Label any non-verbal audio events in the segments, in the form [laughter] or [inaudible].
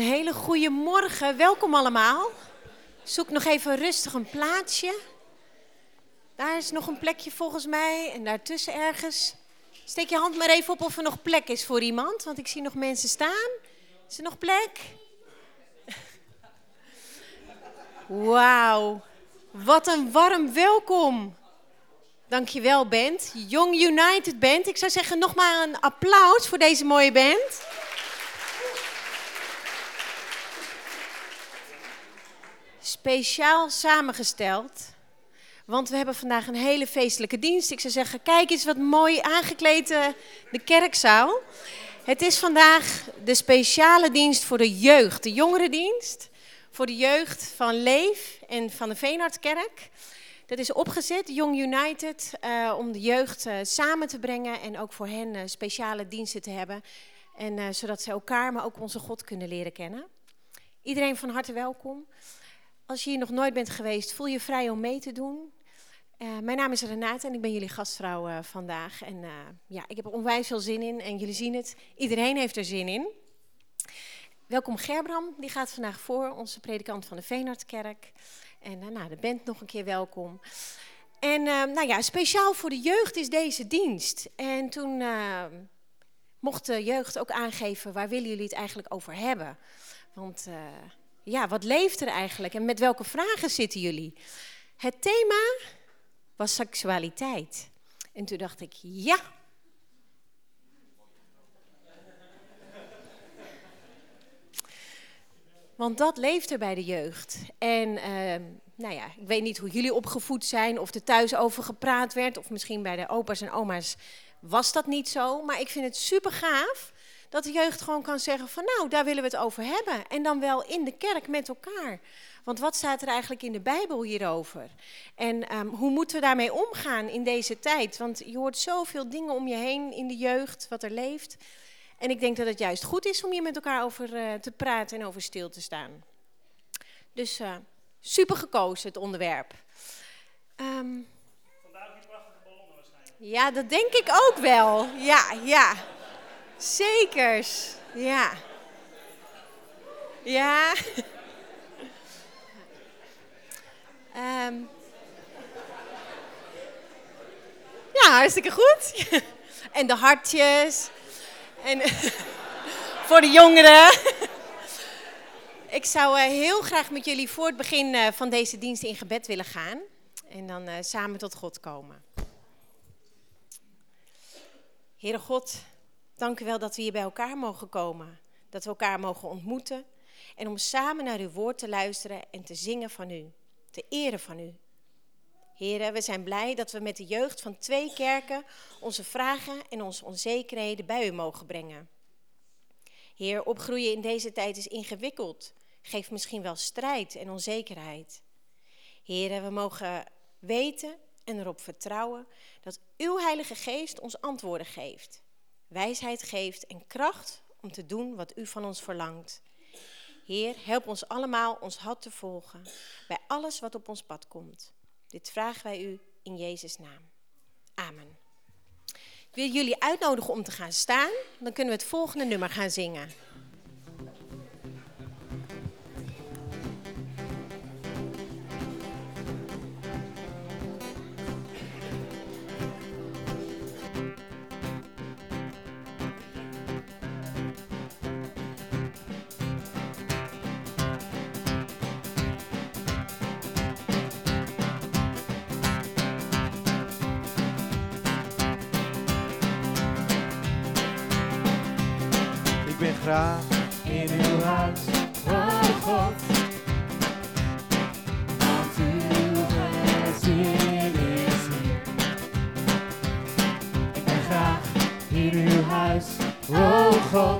Een hele goede morgen. Welkom allemaal. Zoek nog even rustig een plaatsje. Daar is nog een plekje volgens mij. En daartussen ergens. Steek je hand maar even op of er nog plek is voor iemand. Want ik zie nog mensen staan. Is er nog plek? Wauw. Wat een warm welkom. Dankjewel, band. Young United Band. Ik zou zeggen, nog maar een applaus voor deze mooie band. Speciaal samengesteld, want we hebben vandaag een hele feestelijke dienst. Ik zou zeggen, kijk eens wat mooi aangekleed uh, de kerkzaal. Het is vandaag de speciale dienst voor de jeugd, de jongerendienst. Voor de jeugd van Leef en van de Veenhardkerk. Dat is opgezet, Young United, uh, om de jeugd uh, samen te brengen en ook voor hen speciale diensten te hebben. En zodat ze elkaar, maar ook onze God kunnen leren kennen. Iedereen van harte welkom. Als je hier nog nooit bent geweest, voel je vrij om mee te doen. mijn naam is Renate en ik ben jullie gastvrouw vandaag. En ja, ik heb er onwijs veel zin in en jullie zien het, iedereen heeft er zin in. Welkom Gerbram, die gaat vandaag voor, onze predikant van de Veenhardkerk. En nou, de band nog een keer welkom. En nou ja, speciaal voor de jeugd is deze dienst. En toen mocht de jeugd ook aangeven, waar willen jullie het eigenlijk over hebben? Want ja, wat leeft er eigenlijk en met welke vragen zitten jullie? Het thema was seksualiteit. En toen dacht ik, ja, Want dat leeft er bij de jeugd. En uh, nou ja, ik weet niet hoe jullie opgevoed zijn, of er thuis over gepraat werd, of misschien bij de opa's en oma's was dat niet zo. Maar ik vind het super gaaf dat de jeugd gewoon kan zeggen van nou, daar willen we het over hebben. En dan wel in de kerk met elkaar. Want wat staat er eigenlijk in de Bijbel hierover? En um, hoe moeten we daarmee omgaan in deze tijd? Want je hoort zoveel dingen om je heen in de jeugd, wat er leeft. En ik denk dat het juist goed is om hier met elkaar over uh, te praten en over stil te staan. Dus uh, super gekozen, het onderwerp. Um, Vandaar die prachtige ballonnen waarschijnlijk. Ja, dat denk ik ook wel. Ja, ja. Zekers. Ja. Ja. um. Ja, hartstikke goed. en de hartjes. En [laughs] voor de jongeren. Ik zou uh, heel graag met jullie voor het begin uh, van deze dienst in gebed willen gaan. En dan uh, samen tot God komen. Heere God, dank u wel dat we hier bij elkaar mogen komen. Dat we elkaar mogen ontmoeten. En om samen naar uw woord te luisteren en te zingen van u. Te eren van u. Heren, we zijn blij dat we met de jeugd van twee kerken onze vragen en onze onzekerheden bij u mogen brengen. Heer, opgroeien in deze tijd is ingewikkeld, geeft misschien wel strijd en onzekerheid. Heren, we mogen weten en erop vertrouwen dat uw Heilige Geest ons antwoorden geeft, wijsheid geeft en kracht om te doen wat u van ons verlangt. Heer, help ons allemaal ons had te volgen bij alles wat op ons pad komt. Dit vragen wij u in Jezus' naam. Amen. Ik wil jullie uitnodigen om te gaan staan. Dan kunnen we het volgende nummer gaan zingen. Graag in uw huis, oh God. Want uw gezin is hier. Ik ben graag in uw huis, oh God.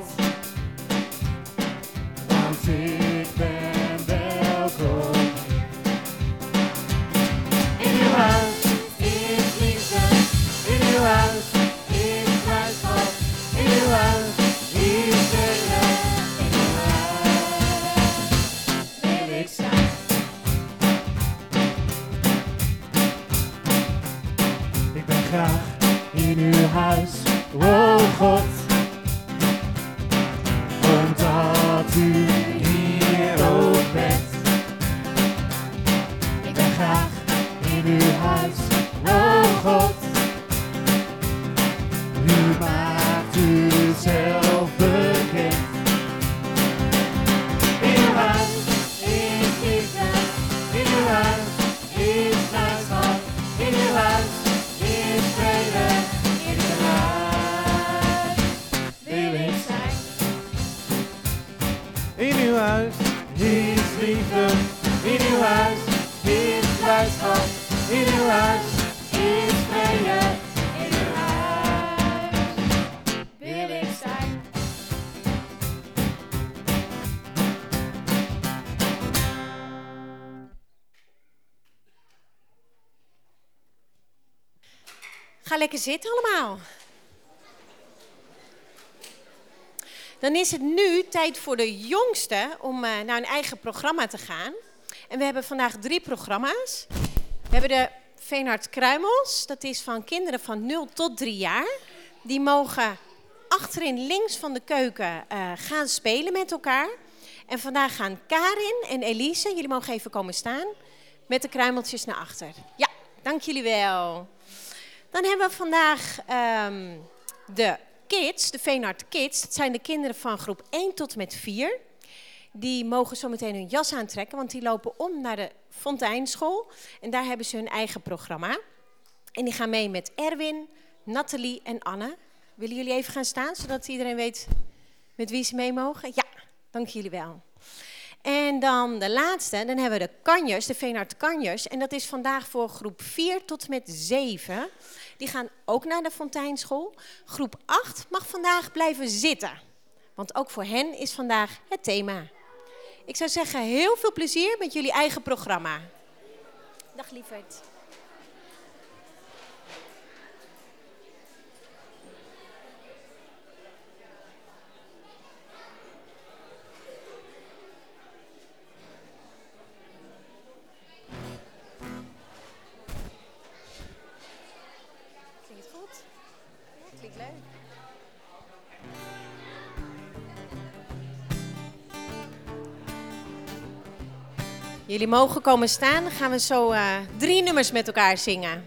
Ga lekker zitten allemaal. Dan is het nu tijd voor de jongste om eh, naar een eigen programma te gaan. En we hebben vandaag drie programma's. We hebben de Veenhard Kruimels. Dat is van kinderen van 0 tot 3 jaar. Die mogen achterin links van de keuken eh, gaan spelen met elkaar. En vandaag gaan Karin en Elise, jullie mogen even komen staan, met de kruimeltjes naar achter. Ja, dank jullie wel. Dan hebben we vandaag ehm, de kids, de Veenhard Kids. Dat zijn de kinderen van groep 1 tot met 4. Die mogen zometeen hun jas aantrekken, want die lopen om naar de Fonteinschool. En daar hebben ze hun eigen programma. En die gaan mee met Erwin, Nathalie en Anne. Willen jullie even gaan staan, zodat iedereen weet met wie ze mee mogen? Ja, dank jullie wel. En dan de laatste, dan hebben we de kanjers, de Veenhard kanjers. En dat is vandaag voor groep 4 tot met 7. Die gaan ook naar de Fonteinschool. Groep 8 mag vandaag blijven zitten. Want ook voor hen is vandaag het thema. Ik zou zeggen, heel veel plezier met jullie eigen programma. Dag lieverd. Jullie mogen komen staan. Dan gaan we zo eh, drie nummers met elkaar zingen.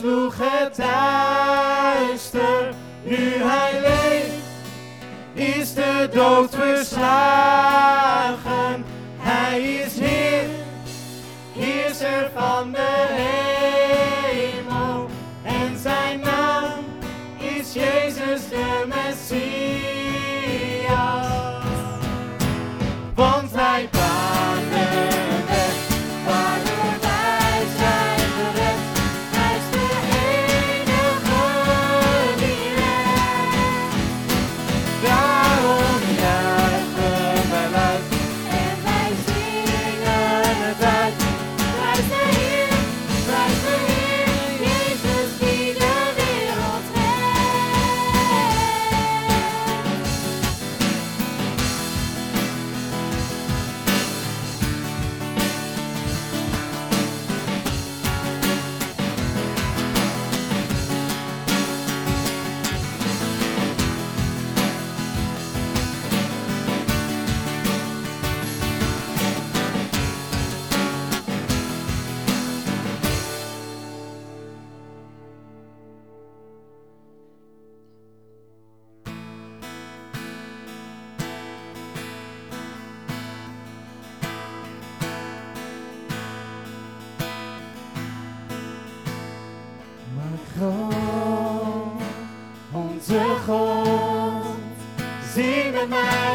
sloeg het duister, nu hij leeft, is de dood verslaan. Bye.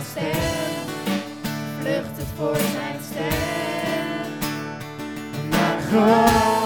zijn stem, vlucht het voor zijn stem. Naar God.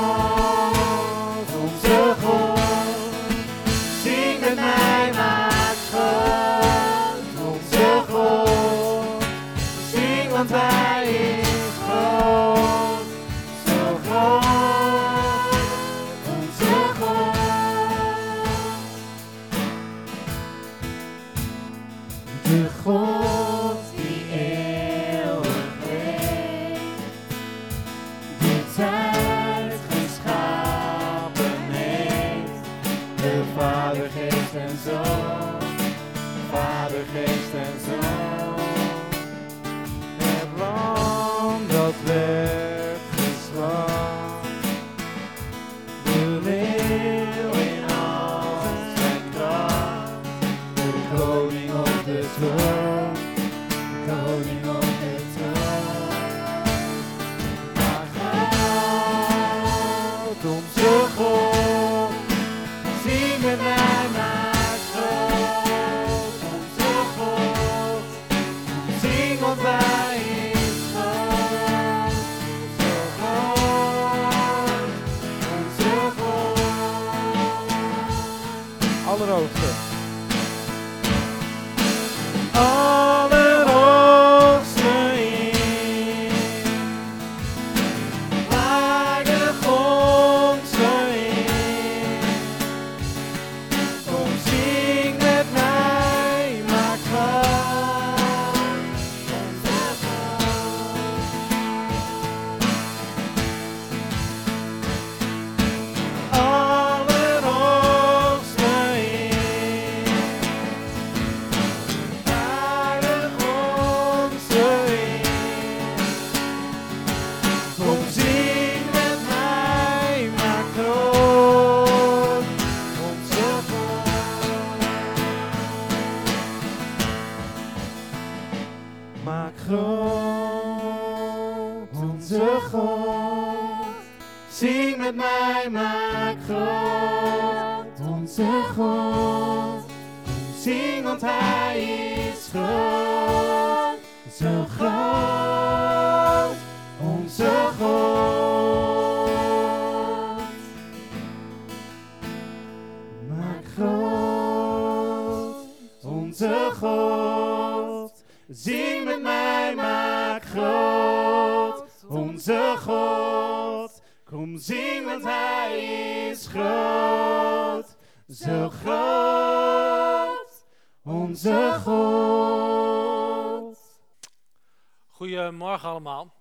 Goedemorgen allemaal.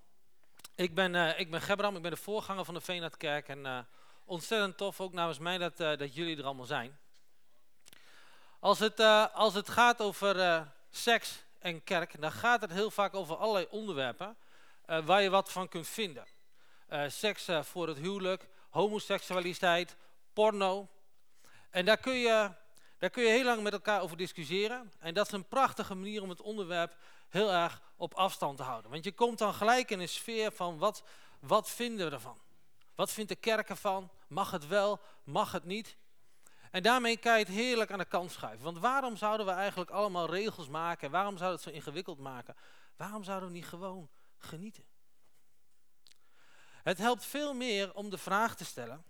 Ik ben, eh, ik ben Gebram, ik ben de voorganger van de Veenhardkerk en eh, ontzettend tof ook namens mij dat, eh, dat jullie er allemaal zijn. Als het, als het gaat over seks en kerk, dan gaat het heel vaak over allerlei onderwerpen waar je wat van kunt vinden. Seks voor het huwelijk, homoseksualiteit, porno. En daar kun, je, daar kun je heel lang met elkaar over discussiëren. En dat is een prachtige manier om het onderwerp heel erg op afstand te houden. Want je komt dan gelijk in een sfeer van wat, wat vinden we ervan? Wat vindt de kerk ervan? Mag het wel? Mag het niet? En daarmee kan je het heerlijk aan de kant schuiven. Want waarom zouden we eigenlijk allemaal regels maken? Waarom zouden we het zo ingewikkeld maken? Waarom zouden we niet gewoon genieten? Het helpt veel meer om de vraag te stellen: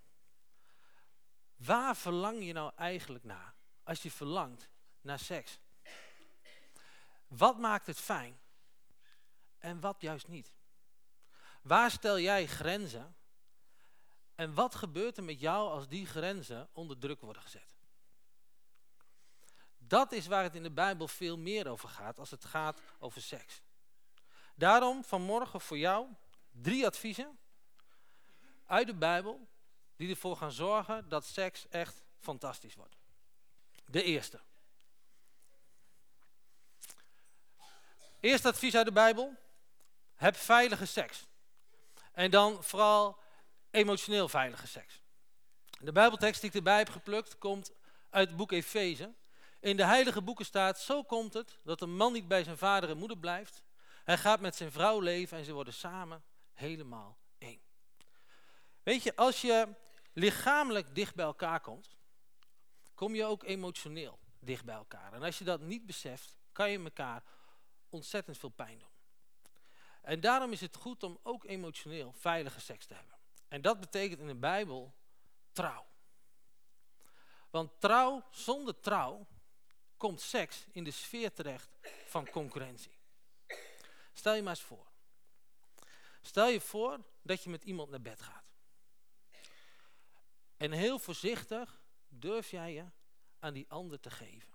waar verlang je nou eigenlijk naar als je verlangt naar seks? Wat maakt het fijn en wat juist niet? Waar stel jij grenzen en wat gebeurt er met jou als die grenzen onder druk worden gezet? Dat is waar het in de Bijbel veel meer over gaat als het gaat over seks. Daarom vanmorgen voor jou drie adviezen uit de Bijbel die ervoor gaan zorgen dat seks echt fantastisch wordt. De eerste. Eerste advies uit de Bijbel. Heb veilige seks. En dan vooral emotioneel veilige seks. De Bijbeltekst die ik erbij heb geplukt komt uit het boek Efeze. In de heilige boeken staat, zo komt het dat een man niet bij zijn vader en moeder blijft. Hij gaat met zijn vrouw leven en ze worden samen helemaal één. Weet je, als je lichamelijk dicht bij elkaar komt, kom je ook emotioneel dicht bij elkaar. En als je dat niet beseft, kan je elkaar ontzettend veel pijn doen. En daarom is het goed om ook emotioneel veilige seks te hebben. En dat betekent in de Bijbel trouw. Want trouw, zonder trouw, komt seks in de sfeer terecht van concurrentie. Stel je maar eens voor. Stel je voor dat je met iemand naar bed gaat. En heel voorzichtig durf jij je aan die ander te geven.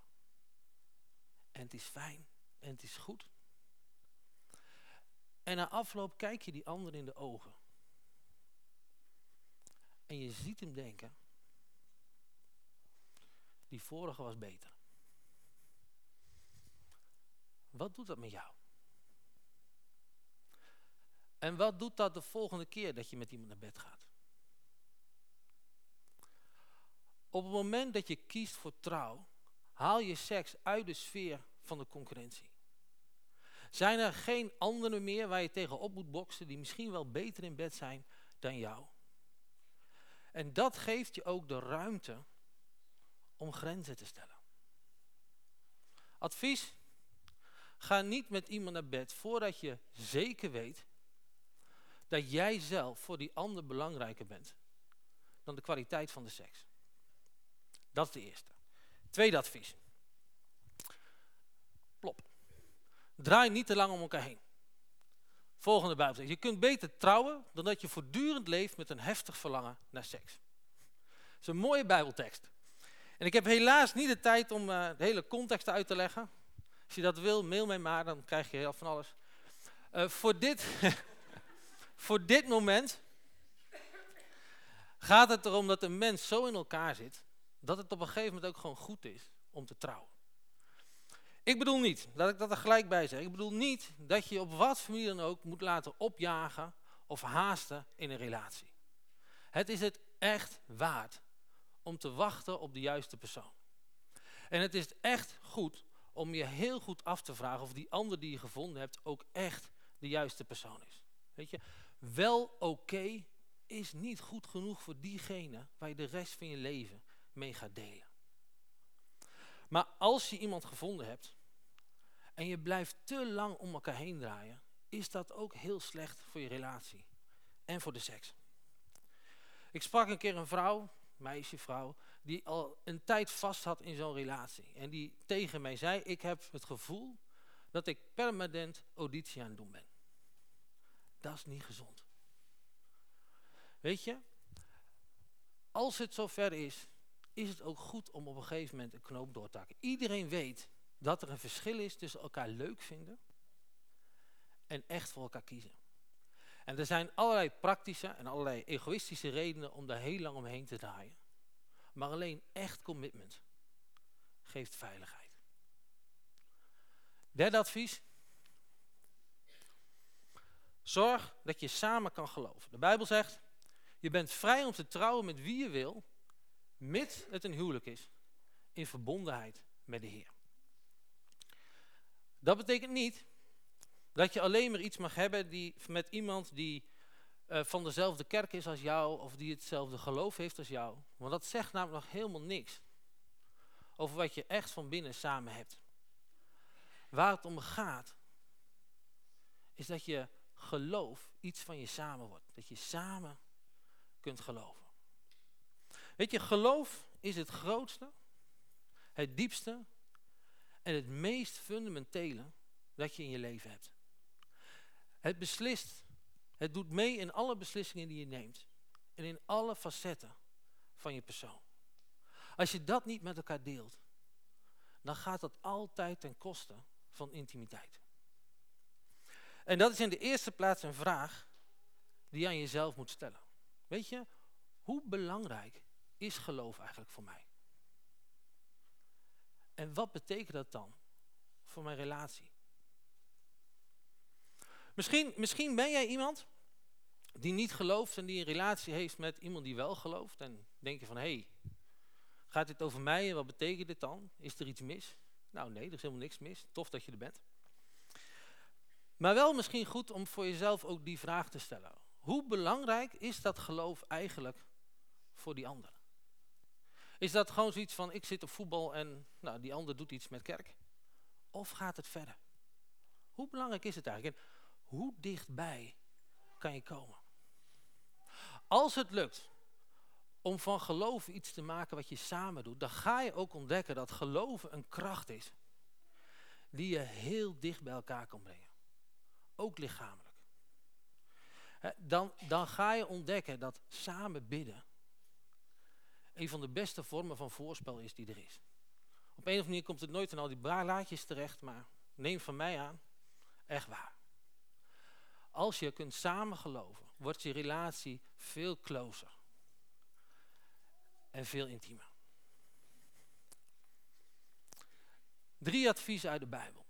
En het is fijn en het is goed. En na afloop kijk je die ander in de ogen. En je ziet hem denken, die vorige was beter. Wat doet dat met jou? En wat doet dat de volgende keer dat je met iemand naar bed gaat? Op het moment dat je kiest voor trouw, haal je seks uit de sfeer van de concurrentie. Zijn er geen anderen meer waar je tegenop moet boksen die misschien wel beter in bed zijn dan jou? En dat geeft je ook de ruimte om grenzen te stellen. Advies, ga niet met iemand naar bed voordat je zeker weet dat jij zelf voor die ander belangrijker bent dan de kwaliteit van de seks. Dat is de eerste. Tweede advies. Draai niet te lang om elkaar heen. Volgende Bijbeltekst. Je kunt beter trouwen dan dat je voortdurend leeft met een heftig verlangen naar seks. Dat is een mooie Bijbeltekst. En ik heb helaas niet de tijd om uh, de hele context uit te leggen. Als je dat wil, mail mij maar, dan krijg je heel van alles. Uh, voor, dit [laughs] voor dit moment gaat het erom dat een mens zo in elkaar zit, dat het op een gegeven moment ook gewoon goed is om te trouwen. Ik bedoel niet, laat ik dat er gelijk bij zeggen, ik bedoel niet dat je op wat familie dan ook moet laten opjagen of haasten in een relatie. Het is het echt waard om te wachten op de juiste persoon. En het is echt goed om je heel goed af te vragen of die ander die je gevonden hebt ook echt de juiste persoon is. Weet je, wel oké is niet goed genoeg voor diegene waar je de rest van je leven mee gaat delen. Maar als je iemand gevonden hebt en je blijft te lang om elkaar heen draaien, is dat ook heel slecht voor je relatie en voor de seks. Ik sprak een keer een vrouw, meisje, vrouw, die al een tijd vast had in zo'n relatie. En die tegen mij zei, ik heb het gevoel dat ik permanent auditie aan het doen ben. Dat is niet gezond. Weet je, als het zover is, is het ook goed om op een gegeven moment een knoop door te hakken. Iedereen weet dat er een verschil is tussen elkaar leuk vinden en echt voor elkaar kiezen. En er zijn allerlei praktische en allerlei egoïstische redenen om daar heel lang omheen te draaien. Maar alleen echt commitment geeft veiligheid. Derde advies. Zorg dat je samen kan geloven. De Bijbel zegt, je bent vrij om te trouwen met wie je wil, mits het een huwelijk is, in verbondenheid met de Heer. Dat betekent niet dat je alleen maar iets mag hebben die, met iemand die uh, van dezelfde kerk is als jou of die hetzelfde geloof heeft als jou. Want dat zegt namelijk nog helemaal niks over wat je echt van binnen samen hebt. Waar het om gaat, is dat je geloof iets van je samen wordt. Dat je samen kunt geloven. Weet je, geloof is het grootste, het diepste en het meest fundamentele dat je in je leven hebt. Het beslist, het doet mee in alle beslissingen die je neemt. En in alle facetten van je persoon. Als je dat niet met elkaar deelt, dan gaat dat altijd ten koste van intimiteit. En dat is in de eerste plaats een vraag die je aan jezelf moet stellen. Weet je, hoe belangrijk is geloof eigenlijk voor mij? En wat betekent dat dan voor mijn relatie? Misschien, misschien ben jij iemand die niet gelooft en die een relatie heeft met iemand die wel gelooft. En denk je van, hé, hey, gaat dit over mij en wat betekent dit dan? Is er iets mis? Nou nee, er is helemaal niks mis. Tof dat je er bent. Maar wel misschien goed om voor jezelf ook die vraag te stellen. Hoe belangrijk is dat geloof eigenlijk voor die ander? Is dat gewoon zoiets van, ik zit op voetbal en nou, die ander doet iets met kerk? Of gaat het verder? Hoe belangrijk is het eigenlijk? En hoe dichtbij kan je komen? Als het lukt om van geloven iets te maken wat je samen doet, dan ga je ook ontdekken dat geloven een kracht is die je heel dicht bij elkaar kan brengen. Ook lichamelijk. Dan, dan ga je ontdekken dat samen bidden een van de beste vormen van voorspel is die er is. Op een of andere manier komt het nooit in al die blaadjes terecht, maar neem van mij aan, echt waar. Als je kunt samen geloven, wordt je relatie veel closer. En veel intiemer. Drie adviezen uit de Bijbel.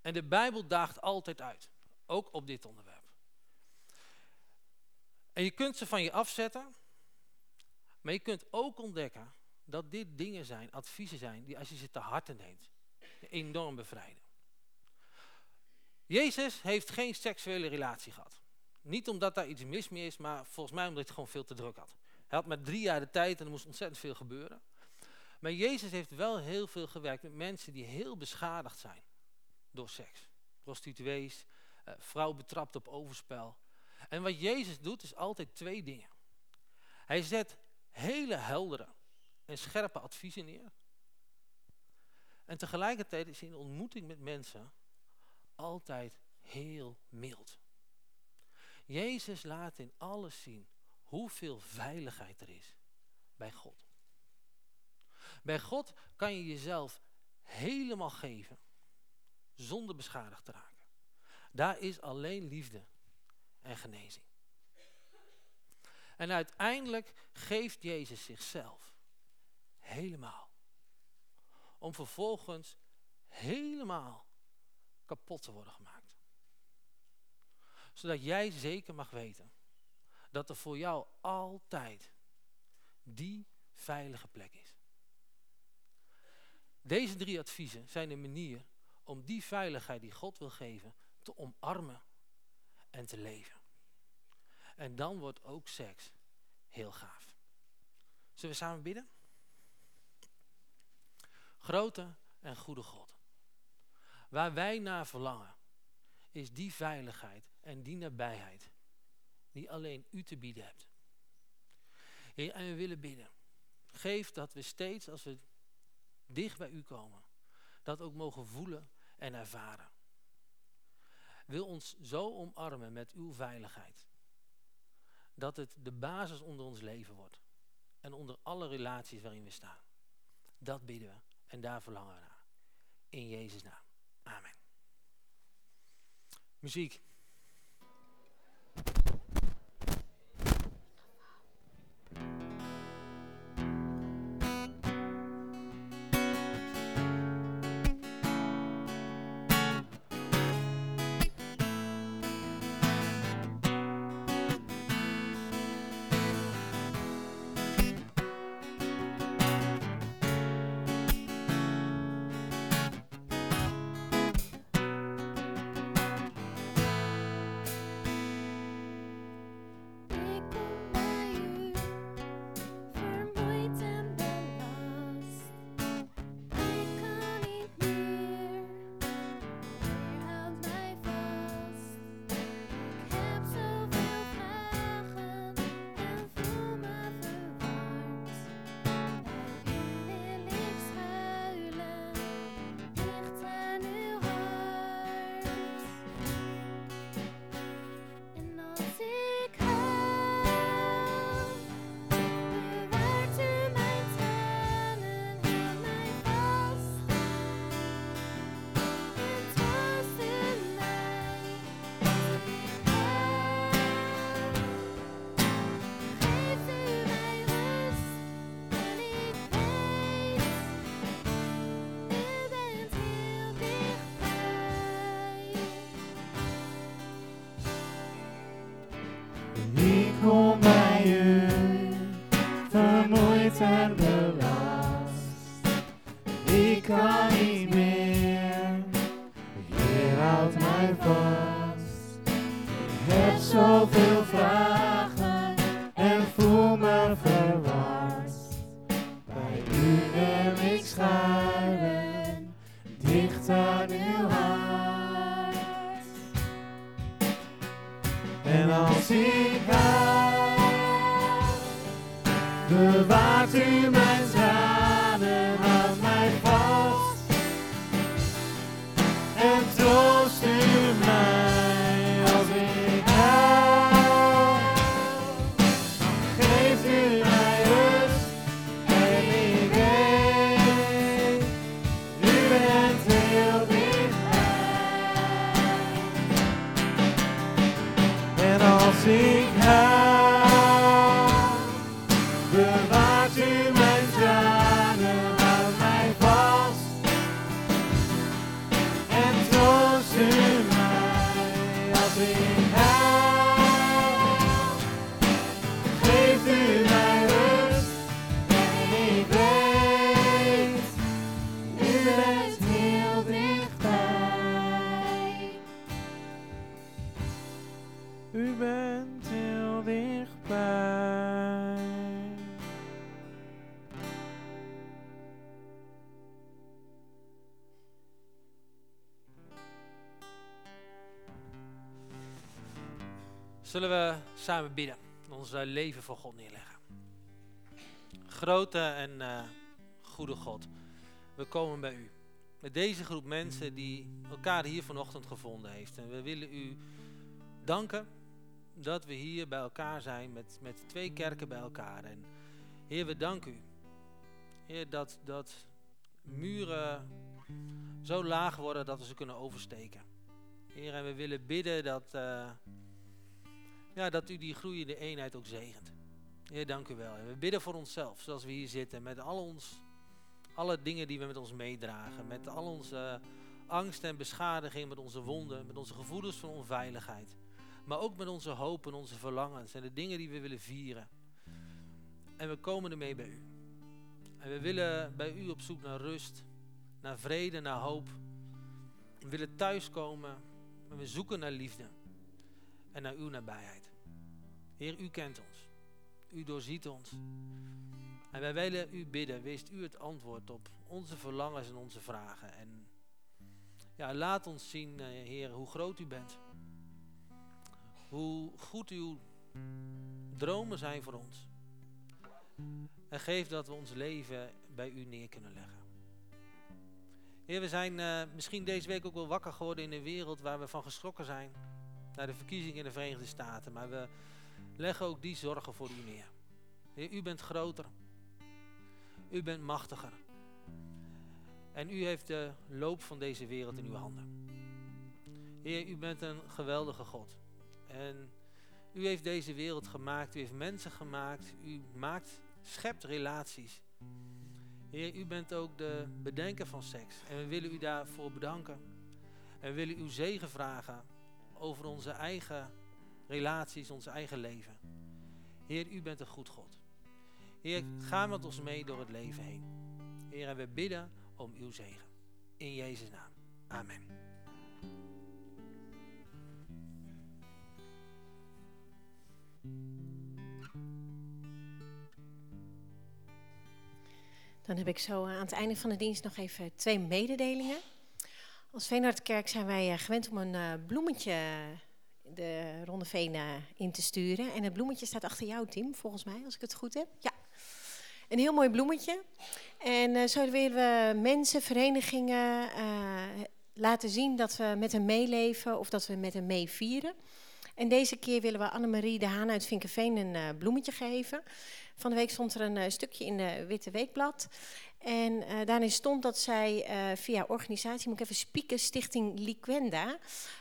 En de Bijbel daagt altijd uit. Ook op dit onderwerp. En je kunt ze van je afzetten. Maar je kunt ook ontdekken dat dit dingen zijn, adviezen zijn, die als je ze te harte neemt, enorm bevrijden. Jezus heeft geen seksuele relatie gehad. Niet omdat daar iets mis mee is, maar volgens mij omdat hij gewoon veel te druk had. Hij had maar drie jaar de tijd en er moest ontzettend veel gebeuren. Maar Jezus heeft wel heel veel gewerkt met mensen die heel beschadigd zijn door seks. Prostituees, eh, vrouw betrapt op overspel. En wat Jezus doet is altijd twee dingen. Hij zet hele heldere en scherpe adviezen neer. En tegelijkertijd is in ontmoeting met mensen altijd heel mild. Jezus laat in alles zien hoeveel veiligheid er is bij God. Bij God kan je jezelf helemaal geven zonder beschadigd te raken. Daar is alleen liefde en genezing. En uiteindelijk geeft Jezus zichzelf helemaal. Om vervolgens helemaal kapot te worden gemaakt. Zodat jij zeker mag weten dat er voor jou altijd die veilige plek is. Deze drie adviezen zijn een manier om die veiligheid die God wil geven te omarmen en te leven. En dan wordt ook seks heel gaaf. Zullen we samen bidden? Grote en goede God. Waar wij naar verlangen, is die veiligheid en die nabijheid die alleen u te bieden hebt. En we willen bidden. Geef dat we steeds, als we dicht bij u komen, dat ook mogen voelen en ervaren. Wil ons zo omarmen met uw veiligheid. Dat het de basis onder ons leven wordt. En onder alle relaties waarin we staan. Dat bidden we en daar verlangen we naar. In Jezus' naam. Amen. Muziek. Samen bidden, ons eh, leven voor God neerleggen. Grote en eh, goede God, we komen bij u. Met deze groep mensen die elkaar hier vanochtend gevonden heeft. En we willen u danken dat we hier bij elkaar zijn met, met twee kerken bij elkaar. En Heer, we danken u. Heer, dat, dat muren zo laag worden dat we ze kunnen oversteken. Heer, en we willen bidden dat, eh, ja, dat u die groeiende eenheid ook zegent. Heer, dank u wel. En we bidden voor onszelf, zoals we hier zitten, met al ons, alle dingen die we met ons meedragen. Met al onze angst en beschadiging, met onze wonden, met onze gevoelens van onveiligheid. Maar ook met onze hoop en onze verlangens en de dingen die we willen vieren. En we komen ermee bij u. En we willen bij u op zoek naar rust, naar vrede, naar hoop. We willen thuiskomen en we zoeken naar liefde en naar uw nabijheid. Heer, u kent ons. U doorziet ons. En wij willen u bidden, wees u het antwoord op onze verlangens en onze vragen. En ja, laat ons zien, eh, Heer, hoe groot u bent. Hoe goed uw dromen zijn voor ons. En geef dat we ons leven bij u neer kunnen leggen. Heer, we zijn eh, misschien deze week ook wel wakker geworden in een wereld waar we van geschrokken zijn. Naar de verkiezingen in de Verenigde Staten. Maar we leggen ook die zorgen voor u neer. Heer, u bent groter. U bent machtiger. En u heeft de loop van deze wereld in uw handen. Heer, u bent een geweldige God. En u heeft deze wereld gemaakt. U heeft mensen gemaakt. U maakt, schept relaties. Heer, u bent ook de bedenker van seks. En we willen u daarvoor bedanken. En we willen uw zegen vragen over onze eigen relaties, ons eigen leven. Heer, u bent een goed God. Heer, ga met ons mee door het leven heen. Heer, en we bidden om uw zegen. In Jezus' naam. Amen. Dan heb ik zo eh, aan het einde van de dienst nog even twee mededelingen. Als Veenhardkerk zijn wij eh, gewend om een eh, bloemetje de Ronde Veen eh, in te sturen. En het bloemetje staat achter jou, Tim, volgens mij, als ik het goed heb. Ja, een heel mooi bloemetje. En zo willen we mensen, verenigingen laten zien dat we met hem meeleven of dat we met hem meevieren. En deze keer willen we Annemarie de Haan uit Vinkenveen een bloemetje geven. Van de week stond er een stukje in de Witte Weekblad. En eh, daarin stond dat zij eh, via organisatie, moet ik even spieken, Stichting Liquenda,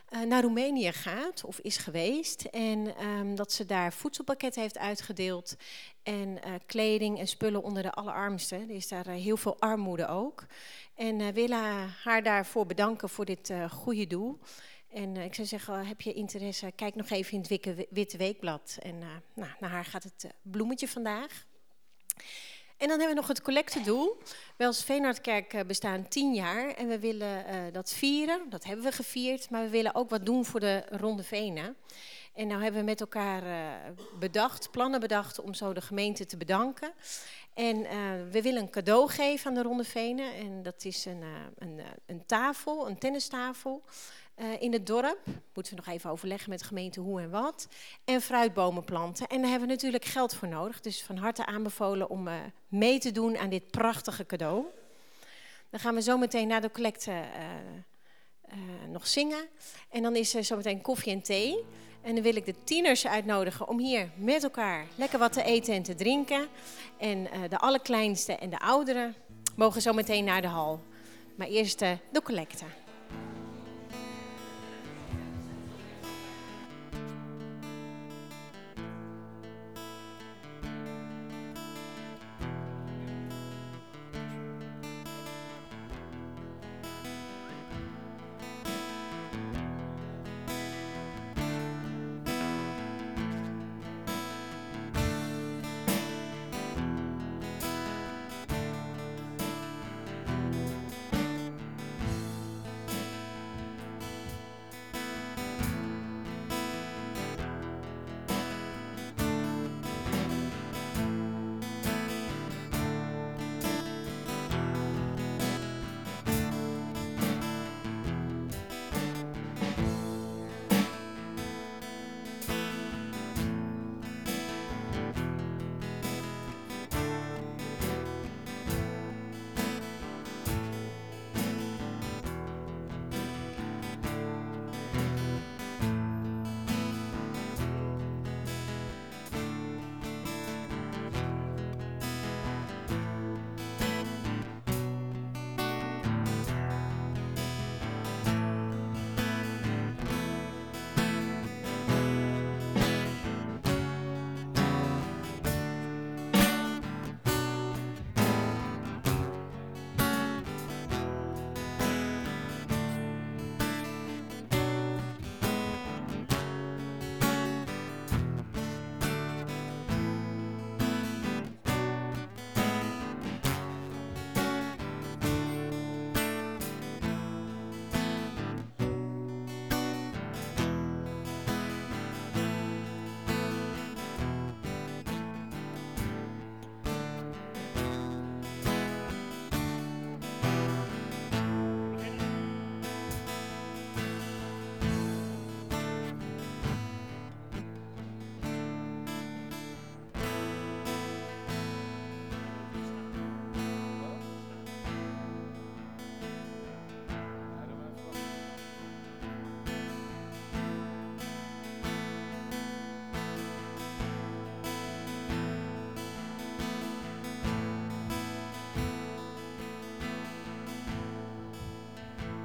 eh, naar Roemenië gaat of is geweest. En ehm, dat ze daar voedselpakketten heeft uitgedeeld en kleding en spullen onder de allerarmsten. Er is daar heel veel armoede ook. En willen haar daarvoor bedanken voor dit goede doel. En ik zou zeggen, heb je interesse, kijk nog even in het Witte Weekblad. En nou, naar haar gaat het bloemetje vandaag. En dan hebben we nog het collectedoel. Wij als Veenhardkerk eh, bestaan tien jaar en we willen eh, dat vieren. Dat hebben we gevierd, maar we willen ook wat doen voor de Ronde Venen. En nou hebben we met elkaar eh, bedacht, plannen bedacht om zo de gemeente te bedanken. En we willen een cadeau geven aan de Ronde Venen. En dat is een, een, een tafel, een tennistafel. Eh, in het dorp. Moeten we nog even overleggen met de gemeente hoe en wat. En fruitbomen planten. En daar hebben we natuurlijk geld voor nodig. Dus van harte aanbevolen om eh, mee te doen aan dit prachtige cadeau. Dan gaan we zo meteen na de collecte eh, nog zingen. En dan is er zometeen koffie en thee. En dan wil ik de tieners uitnodigen om hier met elkaar lekker wat te eten en te drinken. En de allerkleinste en de ouderen mogen zo meteen naar de hal. Maar eerst de collecte.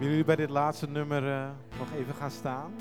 Jullie bij dit laatste nummer eh, nog even gaan staan?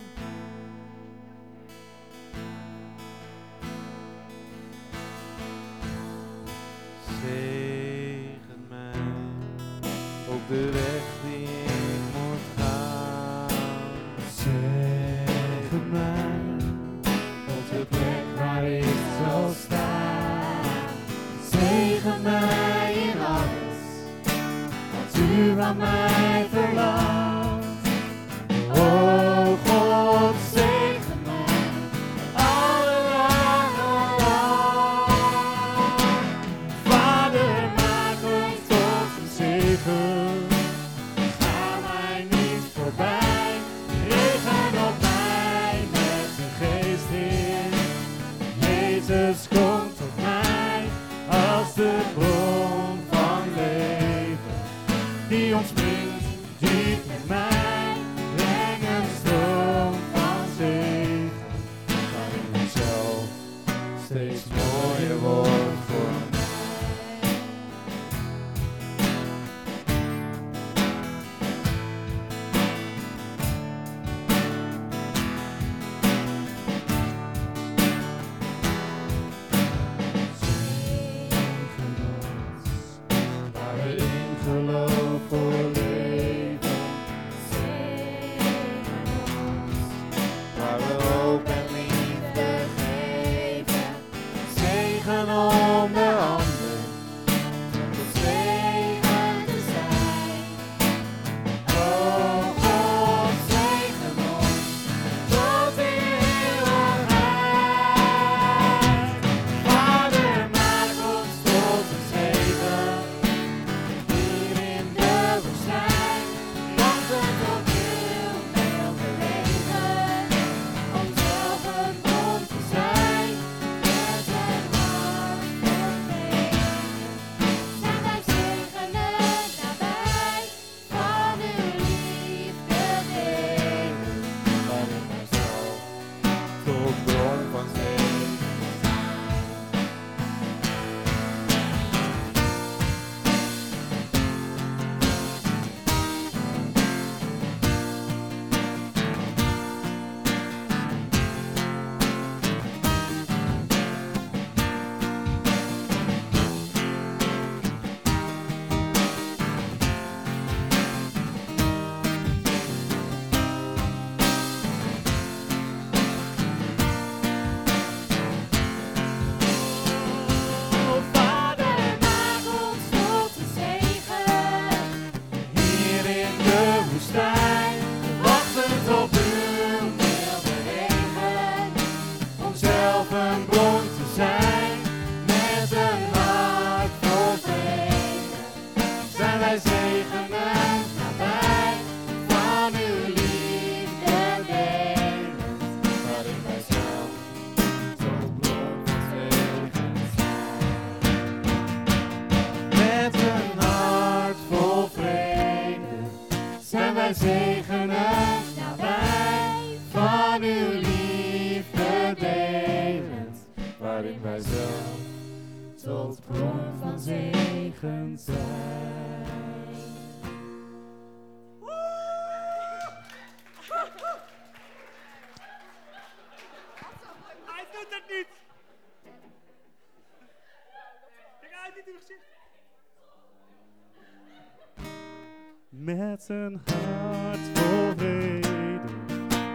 met een hart vol vrede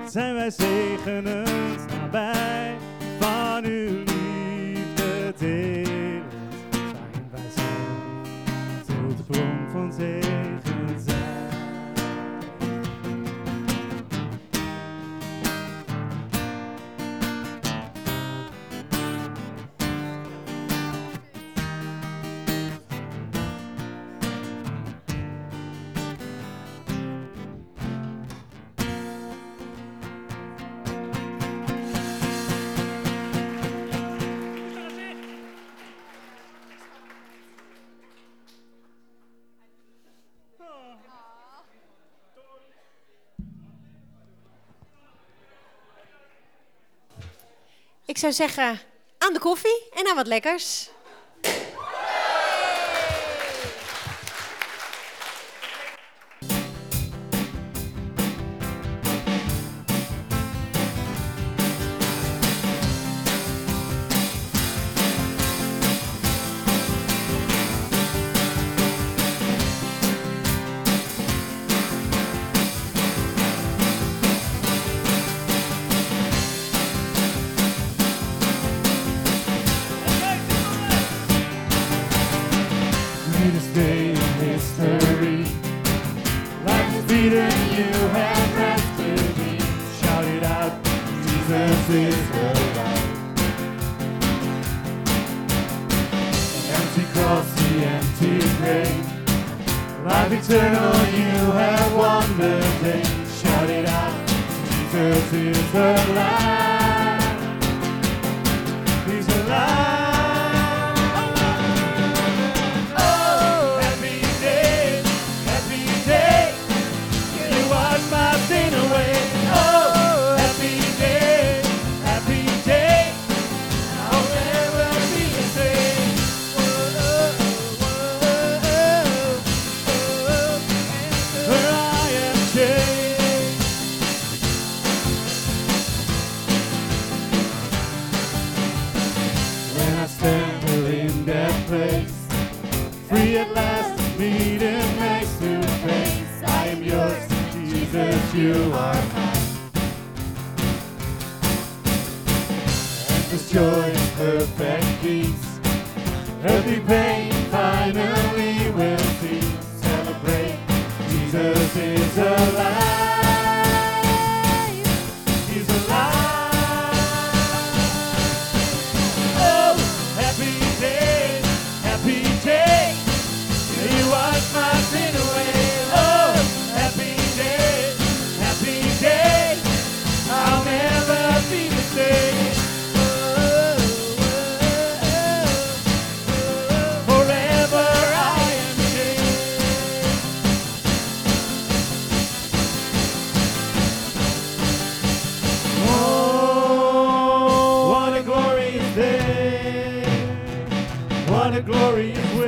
zijn wij zegenend nabij van uw liefde delen. Zijn wij zijn tot de bron van zee. zou zeggen, aan de koffie en aan wat lekkers. you are mine. And this joy, perfect peace, every pain finally. glory.